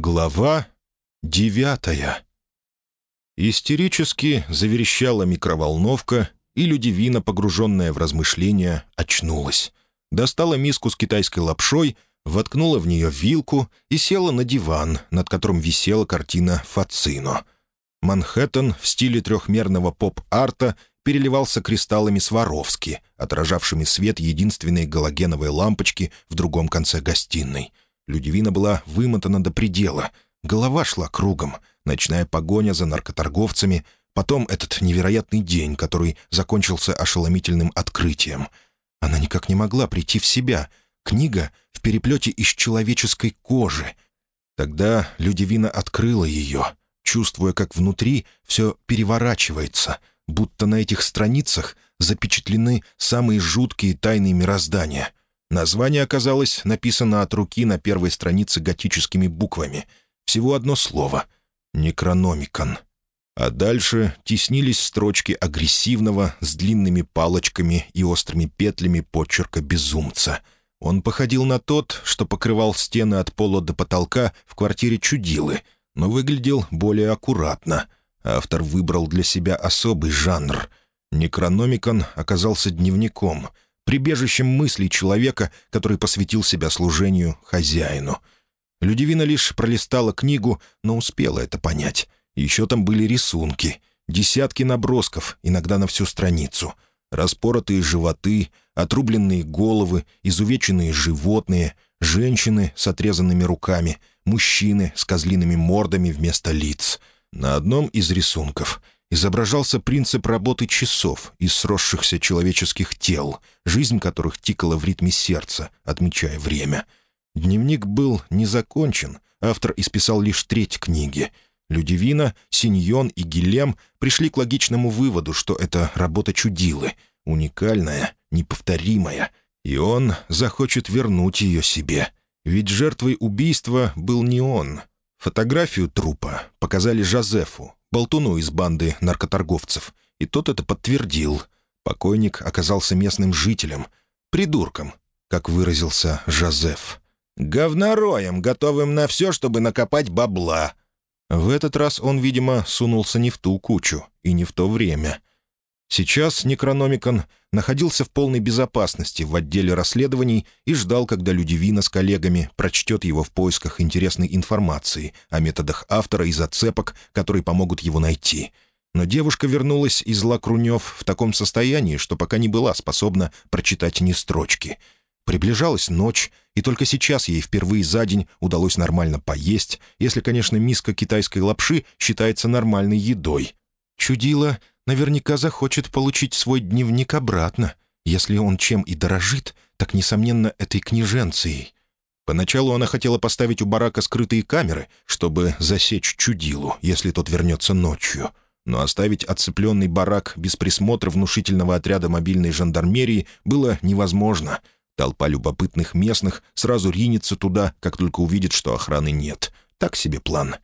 Глава девятая. Истерически заверещала микроволновка, и Людивина, погруженная в размышления, очнулась. Достала миску с китайской лапшой, воткнула в нее вилку и села на диван, над которым висела картина Фацино. Манхэттен в стиле трехмерного поп-арта переливался кристаллами Сваровски, отражавшими свет единственной галогеновой лампочки в другом конце гостиной — Людивина была вымотана до предела. Голова шла кругом. Ночная погоня за наркоторговцами. Потом этот невероятный день, который закончился ошеломительным открытием. Она никак не могла прийти в себя. Книга в переплете из человеческой кожи. Тогда Людивина открыла ее, чувствуя, как внутри все переворачивается, будто на этих страницах запечатлены самые жуткие тайны мироздания — Название оказалось написано от руки на первой странице готическими буквами. Всего одно слово — «Некрономикон». А дальше теснились строчки агрессивного с длинными палочками и острыми петлями почерка безумца. Он походил на тот, что покрывал стены от пола до потолка в квартире Чудилы, но выглядел более аккуратно. Автор выбрал для себя особый жанр. Некрономикон оказался дневником — прибежищем мыслей человека, который посвятил себя служению хозяину. Людивина лишь пролистала книгу, но успела это понять. Еще там были рисунки, десятки набросков, иногда на всю страницу. Распоротые животы, отрубленные головы, изувеченные животные, женщины с отрезанными руками, мужчины с козлиными мордами вместо лиц. На одном из рисунков — изображался принцип работы часов из сросшихся человеческих тел, жизнь которых тикала в ритме сердца, отмечая время. Дневник был не закончен, автор исписал лишь треть книги. Людивина, Синьон и Гилем пришли к логичному выводу, что это работа чудилы, уникальная, неповторимая, и он захочет вернуть ее себе. Ведь жертвой убийства был не он. Фотографию трупа показали Жозефу, болтуну из банды наркоторговцев, и тот это подтвердил. Покойник оказался местным жителем, придурком, как выразился Жозеф. «Говнороем, готовым на все, чтобы накопать бабла». В этот раз он, видимо, сунулся не в ту кучу и не в то время. Сейчас Некрономикон находился в полной безопасности в отделе расследований и ждал, когда Людивина с коллегами прочтет его в поисках интересной информации о методах автора и зацепок, которые помогут его найти. Но девушка вернулась из Лакрунев в таком состоянии, что пока не была способна прочитать ни строчки. Приближалась ночь, и только сейчас ей впервые за день удалось нормально поесть, если, конечно, миска китайской лапши считается нормальной едой. Чудила наверняка захочет получить свой дневник обратно. Если он чем и дорожит, так, несомненно, этой княженцией. Поначалу она хотела поставить у барака скрытые камеры, чтобы засечь чудилу, если тот вернется ночью. Но оставить отцепленный барак без присмотра внушительного отряда мобильной жандармерии было невозможно. Толпа любопытных местных сразу ринется туда, как только увидит, что охраны нет. Так себе план.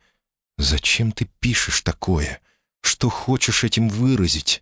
«Зачем ты пишешь такое?» Что хочешь этим выразить?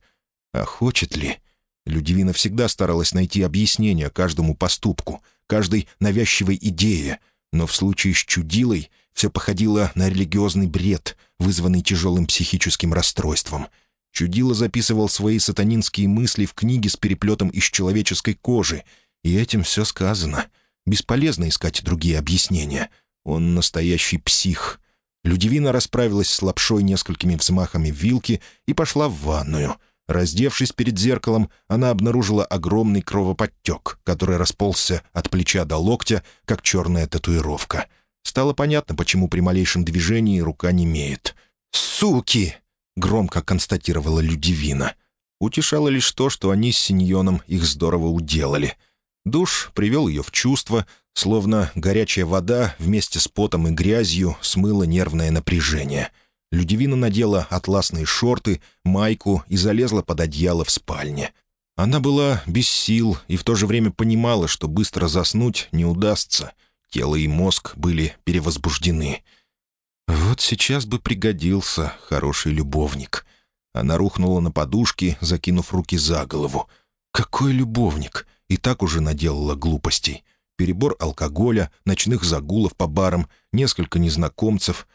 А хочет ли? Людивина всегда старалась найти объяснение каждому поступку, каждой навязчивой идее, но в случае с чудилой все походило на религиозный бред, вызванный тяжелым психическим расстройством. Чудило записывал свои сатанинские мысли в книге с переплетом из человеческой кожи, и этим все сказано. Бесполезно искать другие объяснения. Он настоящий псих. Людивина расправилась с лапшой несколькими взмахами вилки и пошла в ванную. Раздевшись перед зеркалом, она обнаружила огромный кровоподтек, который расползся от плеча до локтя, как черная татуировка. Стало понятно, почему при малейшем движении рука не имеет. «Суки!» — громко констатировала Людивина. Утешало лишь то, что они с Синьоном их здорово уделали. Душ привел ее в чувство, Словно горячая вода вместе с потом и грязью смыла нервное напряжение. Людивина надела атласные шорты, майку и залезла под одеяло в спальне. Она была без сил и в то же время понимала, что быстро заснуть не удастся. Тело и мозг были перевозбуждены. «Вот сейчас бы пригодился хороший любовник». Она рухнула на подушки, закинув руки за голову. «Какой любовник? И так уже наделала глупостей. Перебор алкоголя, ночных загулов по барам, несколько незнакомцев.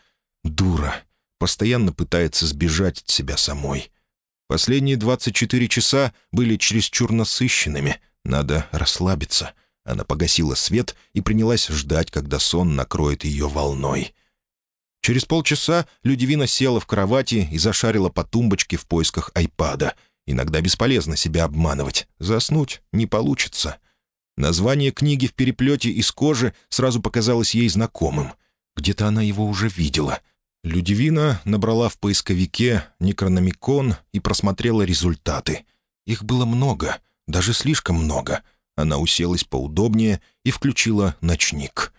Дура. Постоянно пытается сбежать от себя самой. Последние 24 часа были чересчур насыщенными. Надо расслабиться. Она погасила свет и принялась ждать, когда сон накроет ее волной. Через полчаса Людивина села в кровати и зашарила по тумбочке в поисках айпада. Иногда бесполезно себя обманывать. Заснуть не получится. Название книги в переплете из кожи сразу показалось ей знакомым. Где-то она его уже видела. Людивина набрала в поисковике «Некрономикон» и просмотрела результаты. Их было много, даже слишком много. Она уселась поудобнее и включила ночник.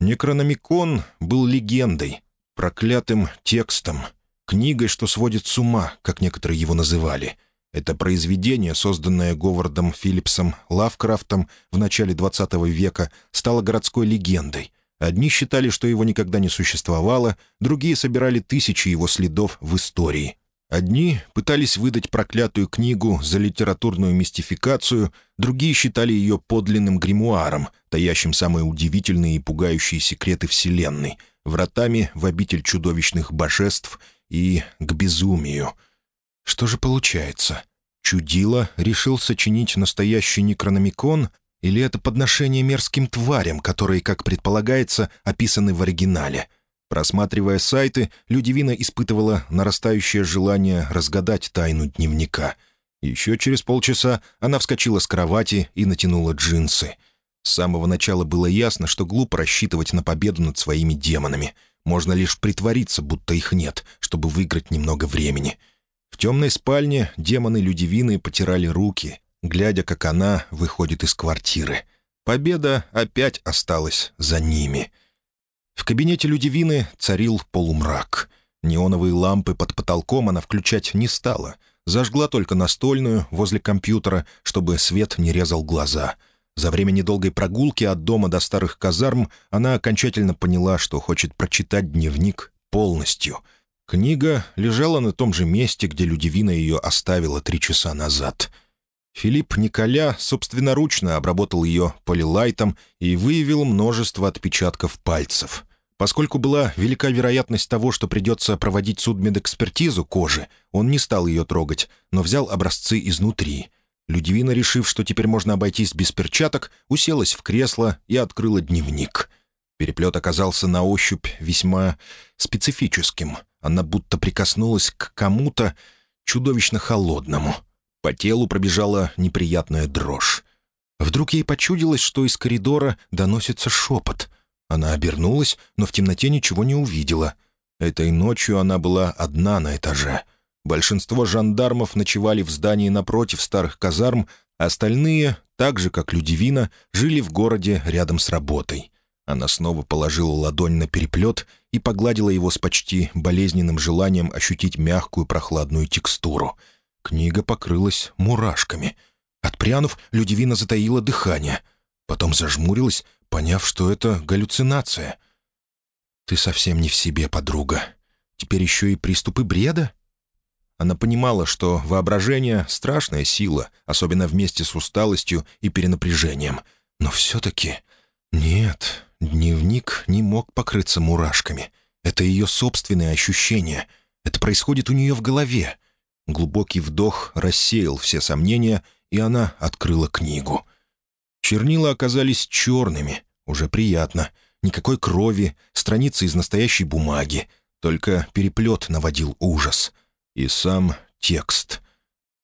Некрономикон был легендой, проклятым текстом, книгой, что сводит с ума, как некоторые его называли. Это произведение, созданное Говардом Филлипсом Лавкрафтом в начале XX века, стало городской легендой. Одни считали, что его никогда не существовало, другие собирали тысячи его следов в истории. Одни пытались выдать проклятую книгу за литературную мистификацию, другие считали ее подлинным гримуаром, таящим самые удивительные и пугающие секреты Вселенной, вратами в обитель чудовищных божеств и к безумию. Что же получается? Чудило решил сочинить настоящий некрономикон, или это подношение мерзким тварям, которые, как предполагается, описаны в оригинале — Просматривая сайты, Людивина испытывала нарастающее желание разгадать тайну дневника. Еще через полчаса она вскочила с кровати и натянула джинсы. С самого начала было ясно, что глупо рассчитывать на победу над своими демонами. Можно лишь притвориться, будто их нет, чтобы выиграть немного времени. В темной спальне демоны Людивины потирали руки, глядя, как она выходит из квартиры. Победа опять осталась за ними — в кабинете Людивины царил полумрак. Неоновые лампы под потолком она включать не стала. Зажгла только настольную возле компьютера, чтобы свет не резал глаза. За время недолгой прогулки от дома до старых казарм она окончательно поняла, что хочет прочитать дневник полностью. Книга лежала на том же месте, где Людивина ее оставила три часа назад — Филипп Николя собственноручно обработал ее полилайтом и выявил множество отпечатков пальцев. Поскольку была велика вероятность того, что придется проводить судмедэкспертизу кожи, он не стал ее трогать, но взял образцы изнутри. Людивина, решив, что теперь можно обойтись без перчаток, уселась в кресло и открыла дневник. Переплет оказался на ощупь весьма специфическим. Она будто прикоснулась к кому-то чудовищно холодному. По телу пробежала неприятная дрожь. Вдруг ей почудилось, что из коридора доносится шепот — она обернулась, но в темноте ничего не увидела. Этой ночью она была одна на этаже. Большинство жандармов ночевали в здании напротив старых казарм, остальные, так же, как Людивина, жили в городе рядом с работой. Она снова положила ладонь на переплет и погладила его с почти болезненным желанием ощутить мягкую прохладную текстуру. Книга покрылась мурашками. Отпрянув, Людивина затаила дыхание. Потом зажмурилась поняв, что это галлюцинация. «Ты совсем не в себе, подруга. Теперь еще и приступы бреда?» Она понимала, что воображение — страшная сила, особенно вместе с усталостью и перенапряжением. Но все-таки... Нет, дневник не мог покрыться мурашками. Это ее собственные ощущения. Это происходит у нее в голове. Глубокий вдох рассеял все сомнения, и она открыла книгу — Чернила оказались черными. Уже приятно. Никакой крови, страницы из настоящей бумаги. Только переплет наводил ужас. И сам текст.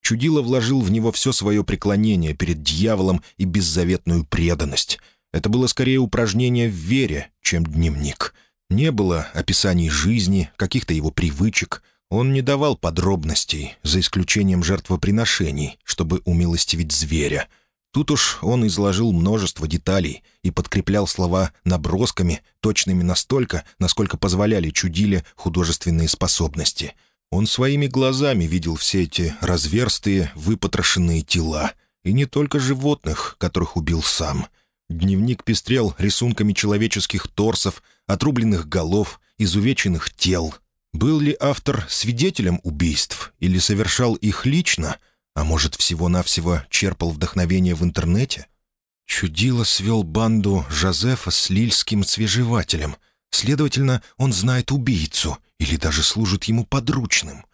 Чудило вложил в него все свое преклонение перед дьяволом и беззаветную преданность. Это было скорее упражнение в вере, чем дневник. Не было описаний жизни, каких-то его привычек. Он не давал подробностей, за исключением жертвоприношений, чтобы умилостивить зверя — Тут уж он изложил множество деталей и подкреплял слова набросками, точными настолько, насколько позволяли чудиле художественные способности. Он своими глазами видел все эти разверстые, выпотрошенные тела. И не только животных, которых убил сам. Дневник пестрел рисунками человеческих торсов, отрубленных голов, изувеченных тел. Был ли автор свидетелем убийств или совершал их лично — а может, всего-навсего черпал вдохновение в интернете? Чудило свел банду Жозефа с лильским свежевателем. Следовательно, он знает убийцу или даже служит ему подручным.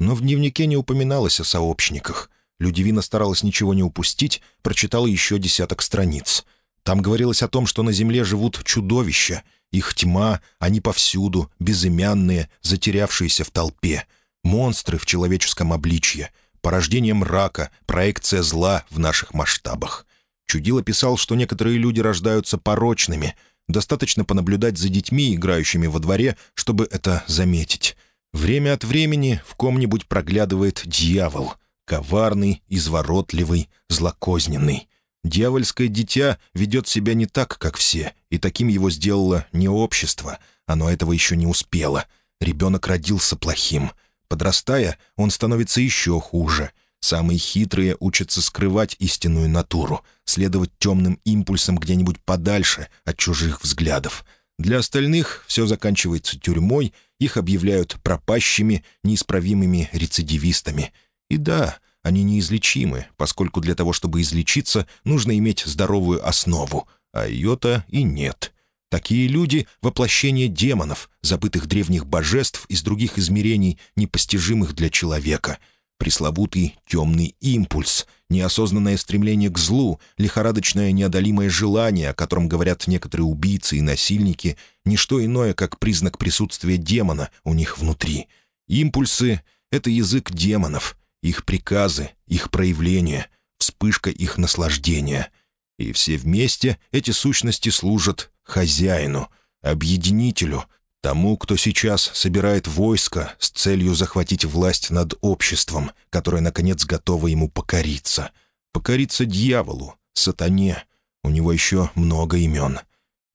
Но в дневнике не упоминалось о сообщниках. Людивина старалась ничего не упустить, прочитала еще десяток страниц. Там говорилось о том, что на земле живут чудовища. Их тьма, они повсюду, безымянные, затерявшиеся в толпе. Монстры в человеческом обличье. Порождение мрака, проекция зла в наших масштабах. Чудило писал, что некоторые люди рождаются порочными. Достаточно понаблюдать за детьми, играющими во дворе, чтобы это заметить. Время от времени в ком-нибудь проглядывает дьявол. Коварный, изворотливый, злокозненный. Дьявольское дитя ведет себя не так, как все, и таким его сделало не общество. Оно этого еще не успело. Ребенок родился плохим. Подрастая, он становится еще хуже. Самые хитрые учатся скрывать истинную натуру, следовать темным импульсам где-нибудь подальше от чужих взглядов. Для остальных все заканчивается тюрьмой, их объявляют пропащими, неисправимыми рецидивистами. И да, они неизлечимы, поскольку для того, чтобы излечиться, нужно иметь здоровую основу, а ее-то и нет. Такие люди — воплощение демонов, забытых древних божеств из других измерений, непостижимых для человека. Пресловутый темный импульс, неосознанное стремление к злу, лихорадочное неодолимое желание, о котором говорят некоторые убийцы и насильники, — ничто иное, как признак присутствия демона у них внутри. Импульсы — это язык демонов, их приказы, их проявления, вспышка их наслаждения. И все вместе эти сущности служат хозяину, объединителю, тому, кто сейчас собирает войско с целью захватить власть над обществом, которое, наконец, готово ему покориться. Покориться дьяволу, сатане. У него еще много имен.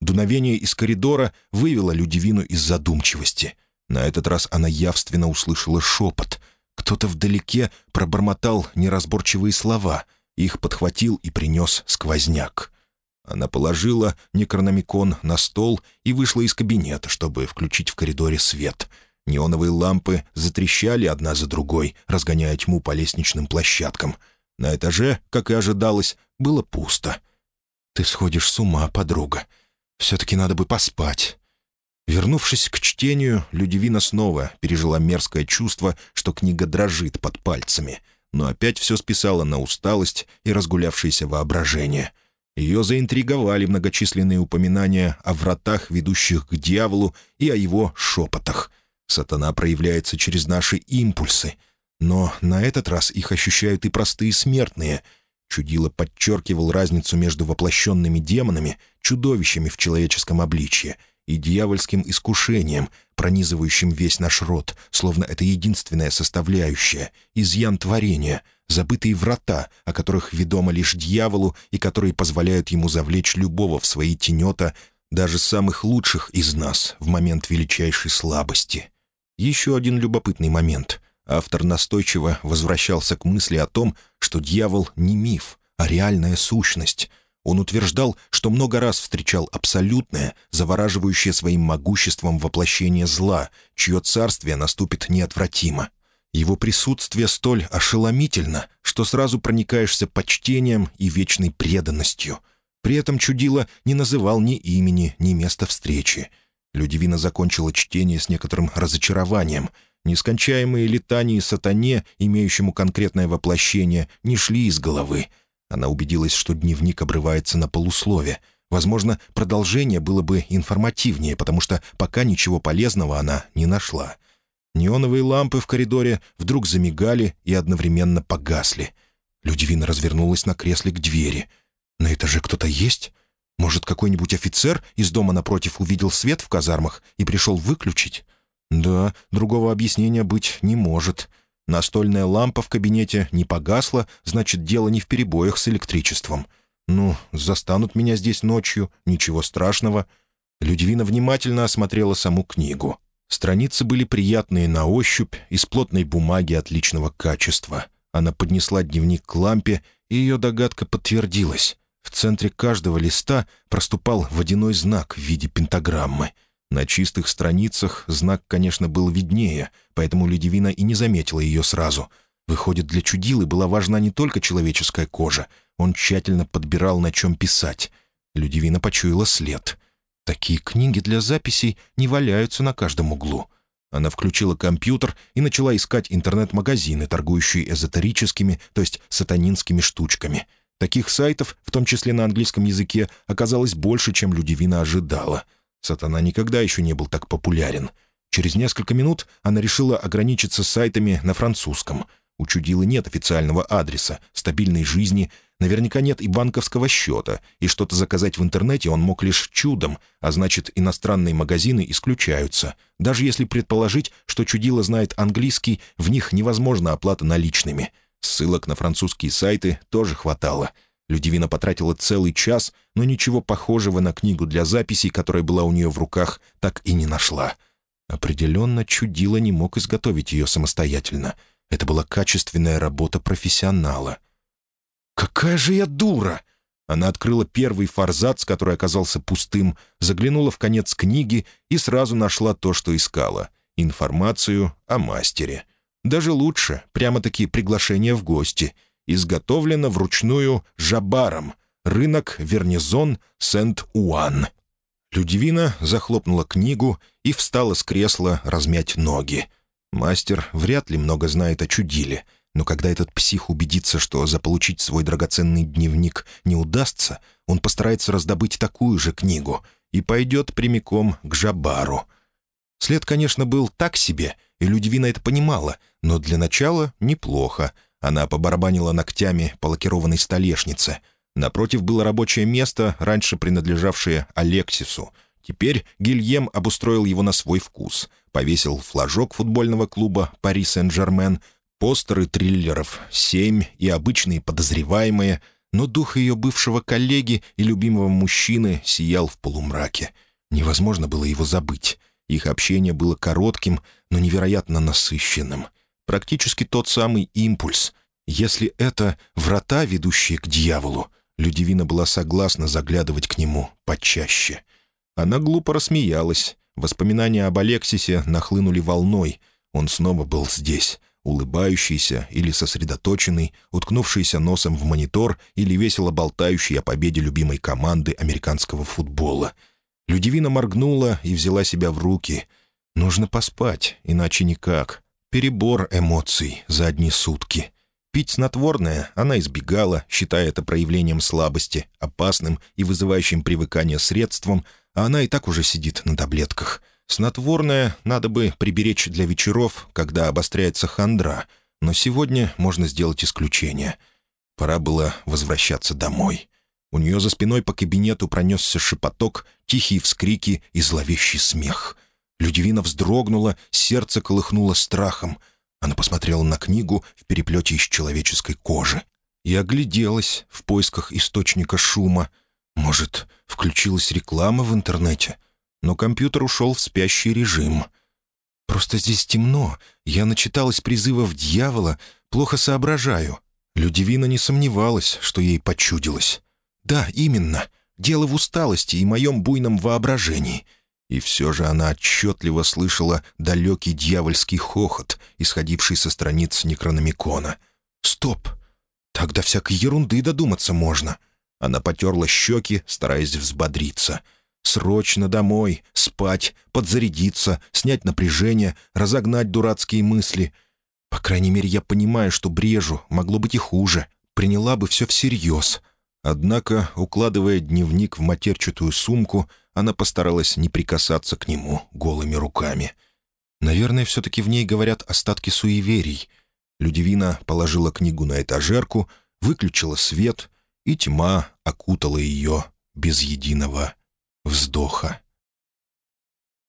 Дуновение из коридора вывело Людивину из задумчивости. На этот раз она явственно услышала шепот — кто-то вдалеке пробормотал неразборчивые слова. Их подхватил и принес сквозняк. Она положила некрономикон на стол и вышла из кабинета, чтобы включить в коридоре свет. Неоновые лампы затрещали одна за другой, разгоняя тьму по лестничным площадкам. На этаже, как и ожидалось, было пусто. «Ты сходишь с ума, подруга. Все-таки надо бы поспать». Вернувшись к чтению, Людивина снова пережила мерзкое чувство, что книга дрожит под пальцами, но опять все списала на усталость и разгулявшееся воображение. Ее заинтриговали многочисленные упоминания о вратах, ведущих к дьяволу, и о его шепотах. Сатана проявляется через наши импульсы, но на этот раз их ощущают и простые смертные. Чудило подчеркивал разницу между воплощенными демонами, чудовищами в человеческом обличье — и дьявольским искушением, пронизывающим весь наш род, словно это единственная составляющая, изъян творения, забытые врата, о которых ведомо лишь дьяволу и которые позволяют ему завлечь любого в свои тенета, даже самых лучших из нас в момент величайшей слабости. Еще один любопытный момент. Автор настойчиво возвращался к мысли о том, что дьявол не миф, а реальная сущность — он утверждал, что много раз встречал абсолютное, завораживающее своим могуществом воплощение зла, чье царствие наступит неотвратимо. Его присутствие столь ошеломительно, что сразу проникаешься почтением и вечной преданностью. При этом чудило не называл ни имени, ни места встречи. Людивина закончила чтение с некоторым разочарованием. Нескончаемые летания сатане, имеющему конкретное воплощение, не шли из головы — она убедилась, что дневник обрывается на полуслове. Возможно, продолжение было бы информативнее, потому что пока ничего полезного она не нашла. Неоновые лампы в коридоре вдруг замигали и одновременно погасли. Людивина развернулась на кресле к двери. «На этаже кто-то есть? Может, какой-нибудь офицер из дома напротив увидел свет в казармах и пришел выключить?» «Да, другого объяснения быть не может». Настольная лампа в кабинете не погасла, значит, дело не в перебоях с электричеством. Ну, застанут меня здесь ночью, ничего страшного. Людвина внимательно осмотрела саму книгу. Страницы были приятные на ощупь, из плотной бумаги отличного качества. Она поднесла дневник к лампе, и ее догадка подтвердилась. В центре каждого листа проступал водяной знак в виде пентаграммы — на чистых страницах знак, конечно, был виднее, поэтому Людивина и не заметила ее сразу. Выходит, для чудилы была важна не только человеческая кожа. он тщательно подбирал, на чем писать. Людивина почуяла след. Такие книги для записей не валяются на каждом углу. Она включила компьютер и начала искать интернет-магазины, торгующие эзотерическими, то есть сатанинскими штучками. Таких сайтов, в том числе на английском языке, оказалось больше, чем Людивина ожидала. Сатана никогда еще не был так популярен. Через несколько минут она решила ограничиться сайтами на французском. У Чудилы нет официального адреса, стабильной жизни — Наверняка нет и банковского счета, и что-то заказать в интернете он мог лишь чудом, а значит, иностранные магазины исключаются. Даже если предположить, что чудило знает английский, в них невозможна оплата наличными. Ссылок на французские сайты тоже хватало. Людивина потратила целый час, но ничего похожего на книгу для записей, которая была у нее в руках, так и не нашла. Определенно, чудило не мог изготовить ее самостоятельно. Это была качественная работа профессионала — «Какая же я дура!» Она открыла первый форзац, который оказался пустым, заглянула в конец книги и сразу нашла то, что искала — информацию о мастере. Даже лучше, прямо-таки приглашение в гости. Изготовлено вручную жабаром. Рынок Вернизон Сент-Уан. Людивина захлопнула книгу и встала с кресла размять ноги. Мастер вряд ли много знает о чудиле — но когда этот псих убедится, что заполучить свой драгоценный дневник не удастся, он постарается раздобыть такую же книгу и пойдет прямиком к Жабару. След, конечно, был так себе, и Людивина это понимала, но для начала неплохо. Она побарабанила ногтями по лакированной столешнице. Напротив было рабочее место, раньше принадлежавшее Алексису. Теперь Гильем обустроил его на свой вкус. Повесил флажок футбольного клуба «Пари Сен-Жермен», Постеры триллеров «Семь» и обычные подозреваемые, но дух ее бывшего коллеги и любимого мужчины сиял в полумраке. Невозможно было его забыть. Их общение было коротким, но невероятно насыщенным. Практически тот самый импульс. Если это врата, ведущие к дьяволу, Людивина была согласна заглядывать к нему почаще. Она глупо рассмеялась. Воспоминания об Алексисе нахлынули волной. Он снова был здесь, улыбающийся или сосредоточенный, уткнувшийся носом в монитор или весело болтающий о победе любимой команды американского футбола. Людивина моргнула и взяла себя в руки. «Нужно поспать, иначе никак. Перебор эмоций за одни сутки». Пить снотворное она избегала, считая это проявлением слабости, опасным и вызывающим привыкание средством, а она и так уже сидит на таблетках — Снотворное надо бы приберечь для вечеров, когда обостряется хандра, но сегодня можно сделать исключение. Пора было возвращаться домой. У нее за спиной по кабинету пронесся шепоток, тихие вскрики и зловещий смех. Людивина вздрогнула, сердце колыхнуло страхом. Она посмотрела на книгу в переплете из человеческой кожи и огляделась в поисках источника шума. Может, включилась реклама в интернете? но компьютер ушел в спящий режим. «Просто здесь темно. Я начиталась призывов дьявола, плохо соображаю». Людивина не сомневалась, что ей почудилось. «Да, именно. Дело в усталости и моем буйном воображении». И все же она отчетливо слышала далекий дьявольский хохот, исходивший со страниц Некрономикона. «Стоп! Тогда всякой ерунды додуматься можно». Она потерла щеки, стараясь взбодриться — Срочно домой, спать, подзарядиться, снять напряжение, разогнать дурацкие мысли. По крайней мере, я понимаю, что брежу, могло быть и хуже. Приняла бы все всерьез. Однако, укладывая дневник в матерчатую сумку, она постаралась не прикасаться к нему голыми руками. Наверное, все-таки в ней говорят остатки суеверий. Людивина положила книгу на этажерку, выключила свет, и тьма окутала ее без единого вздоха.